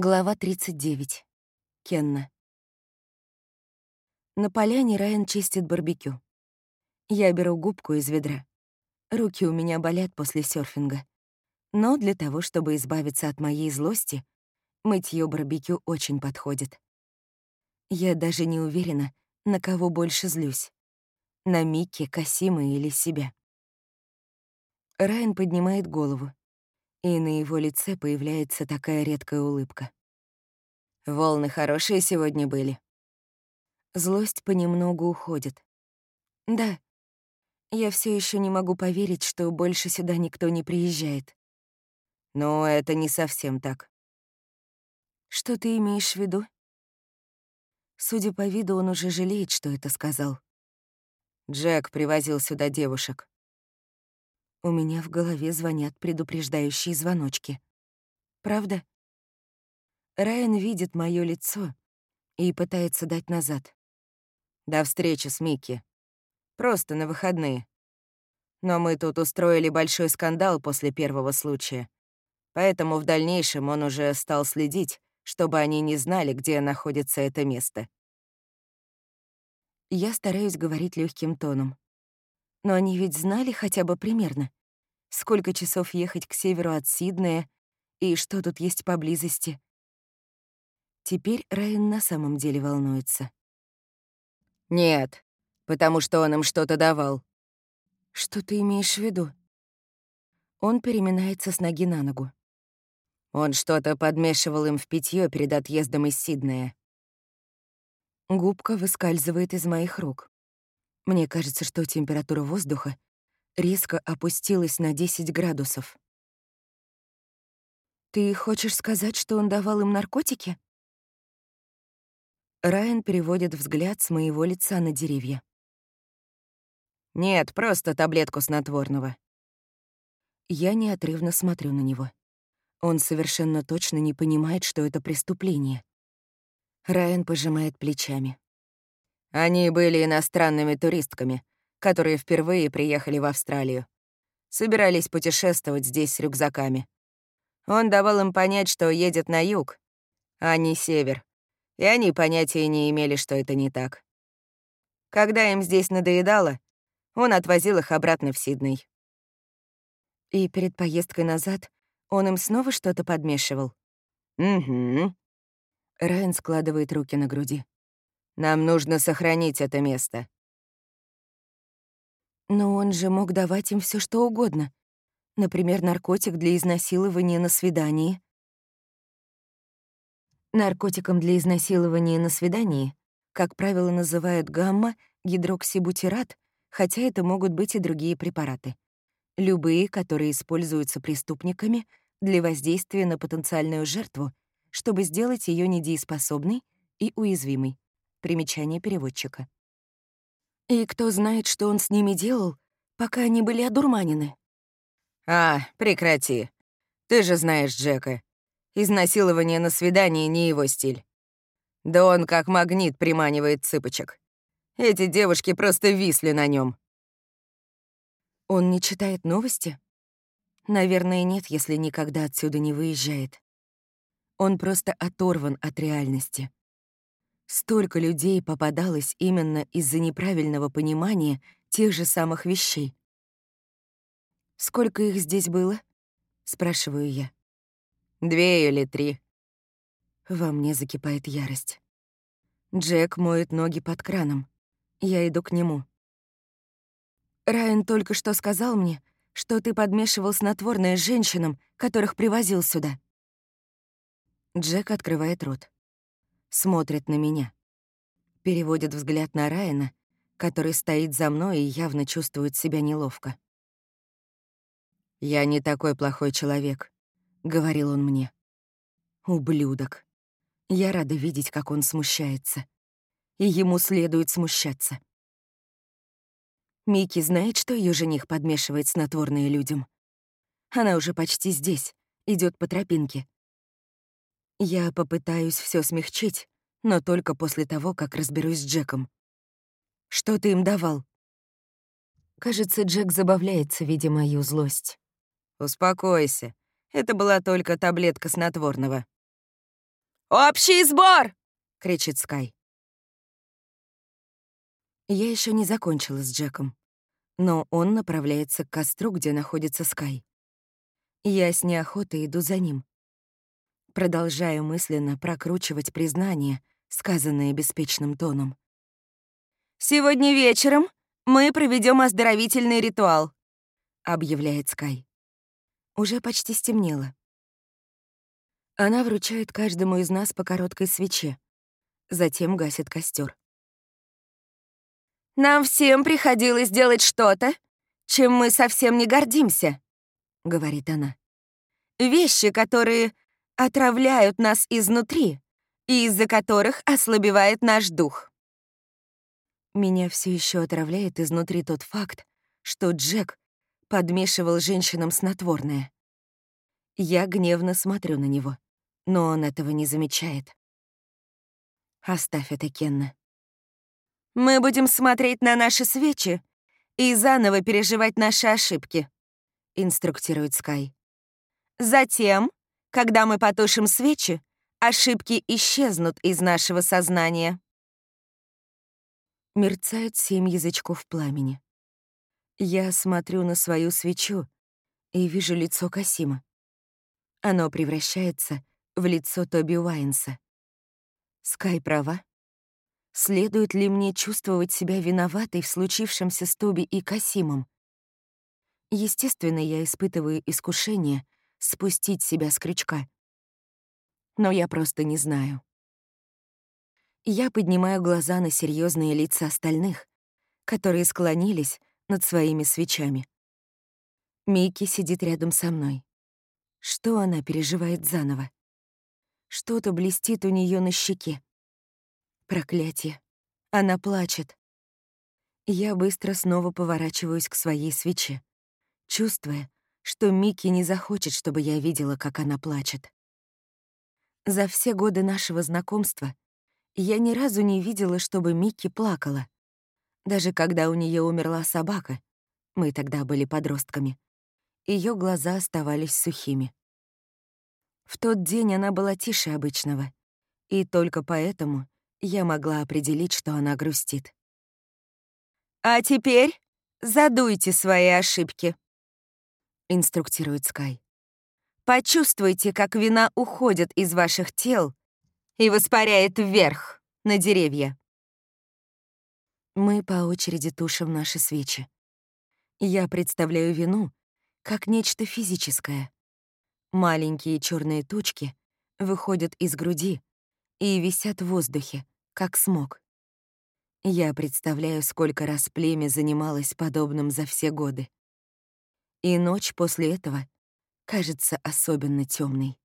Глава 39. Кенна. На поляне Райан чистит барбекю. Я беру губку из ведра. Руки у меня болят после серфинга. Но для того, чтобы избавиться от моей злости, мытье барбекю очень подходит. Я даже не уверена, на кого больше злюсь. На Микки, Касима или себя. Райан поднимает голову и на его лице появляется такая редкая улыбка. Волны хорошие сегодня были. Злость понемногу уходит. Да, я все еще не могу поверить, что больше сюда никто не приезжает. Но это не совсем так. Что ты имеешь в виду? Судя по виду, он уже жалеет, что это сказал. Джек привозил сюда девушек. У меня в голове звонят предупреждающие звоночки. Правда? Райан видит моё лицо и пытается дать назад. До встречи с Микки. Просто на выходные. Но мы тут устроили большой скандал после первого случая. Поэтому в дальнейшем он уже стал следить, чтобы они не знали, где находится это место. Я стараюсь говорить легким тоном. Но они ведь знали хотя бы примерно, сколько часов ехать к северу от Сиднея и что тут есть поблизости. Теперь Райан на самом деле волнуется. «Нет, потому что он им что-то давал». «Что ты имеешь в виду?» Он переминается с ноги на ногу. Он что-то подмешивал им в питье перед отъездом из Сиднея. Губка выскальзывает из моих рук. Мне кажется, что температура воздуха резко опустилась на 10 градусов. «Ты хочешь сказать, что он давал им наркотики?» Райан переводит взгляд с моего лица на деревья. «Нет, просто таблетку снотворного». Я неотрывно смотрю на него. Он совершенно точно не понимает, что это преступление. Райан пожимает плечами. Они были иностранными туристками, которые впервые приехали в Австралию. Собирались путешествовать здесь с рюкзаками. Он давал им понять, что едет на юг, а не север, и они понятия не имели, что это не так. Когда им здесь надоедало, он отвозил их обратно в Сидней. И перед поездкой назад он им снова что-то подмешивал? Угу. Райан складывает руки на груди. Нам нужно сохранить это место. Но он же мог давать им все что угодно. Например, наркотик для изнасилования на свидании. Наркотиком для изнасилования на свидании, как правило, называют гамма-гидроксибутират, хотя это могут быть и другие препараты. Любые, которые используются преступниками для воздействия на потенциальную жертву, чтобы сделать ее недееспособной и уязвимой. Примечание переводчика. И кто знает, что он с ними делал, пока они были одурманены? «А, прекрати. Ты же знаешь Джека. Изнасилование на свидании не его стиль. Да он как магнит приманивает цыпочек. Эти девушки просто висли на нем. Он не читает новости? Наверное, нет, если никогда отсюда не выезжает. Он просто оторван от реальности. Столько людей попадалось именно из-за неправильного понимания тех же самых вещей. «Сколько их здесь было?» — спрашиваю я. «Две или три». Во мне закипает ярость. Джек моет ноги под краном. Я иду к нему. «Райан только что сказал мне, что ты подмешивал снотворное женщинам, которых привозил сюда». Джек открывает рот смотрит на меня. Переводит взгляд на Райана, который стоит за мной и явно чувствует себя неловко. «Я не такой плохой человек», — говорил он мне. «Ублюдок. Я рада видеть, как он смущается. И ему следует смущаться». Микки знает, что ее жених подмешивает снотворные людям. Она уже почти здесь, идет по тропинке, я попытаюсь все смягчить, но только после того, как разберусь с Джеком. Что ты им давал? Кажется, Джек забавляется, видя мою злость. Успокойся. Это была только таблетка снотворного. «Общий сбор!» — кричит Скай. Я еще не закончила с Джеком, но он направляется к костру, где находится Скай. Я с неохотой иду за ним. Продолжаю мысленно прокручивать признание, сказанное беспечным тоном. «Сегодня вечером мы проведем оздоровительный ритуал», — объявляет Скай. Уже почти стемнело. Она вручает каждому из нас по короткой свече, затем гасит костер. «Нам всем приходилось делать что-то, чем мы совсем не гордимся», — говорит она. «Вещи, которые отравляют нас изнутри и из-за которых ослабевает наш дух». Меня все еще отравляет изнутри тот факт, что Джек подмешивал женщинам снотворное. Я гневно смотрю на него но он этого не замечает. Оставь это, Кенна. Мы будем смотреть на наши свечи и заново переживать наши ошибки, инструктирует Скай. Затем, когда мы потушим свечи, ошибки исчезнут из нашего сознания. Мерцают семь язычков пламени. Я смотрю на свою свечу и вижу лицо Касима. Оно превращается в лицо Тоби Уайнса. Скай права. Следует ли мне чувствовать себя виноватой в случившемся с Тоби и Касимом? Естественно, я испытываю искушение спустить себя с крючка. Но я просто не знаю. Я поднимаю глаза на серьезные лица остальных, которые склонились над своими свечами. Микки сидит рядом со мной. Что она переживает заново? Что-то блестит у нее на щеке. Проклятие. Она плачет. Я быстро снова поворачиваюсь к своей свече, чувствуя, что Микки не захочет, чтобы я видела, как она плачет. За все годы нашего знакомства я ни разу не видела, чтобы Микки плакала. Даже когда у нее умерла собака, мы тогда были подростками, ее глаза оставались сухими. В тот день она была тише обычного, и только поэтому я могла определить, что она грустит. «А теперь задуйте свои ошибки», — инструктирует Скай. «Почувствуйте, как вина уходит из ваших тел и воспаряет вверх, на деревья». Мы по очереди тушим наши свечи. Я представляю вину как нечто физическое, Маленькие черные тучки выходят из груди и висят в воздухе, как смог. Я представляю, сколько раз племя занималось подобным за все годы. И ночь после этого кажется особенно темной.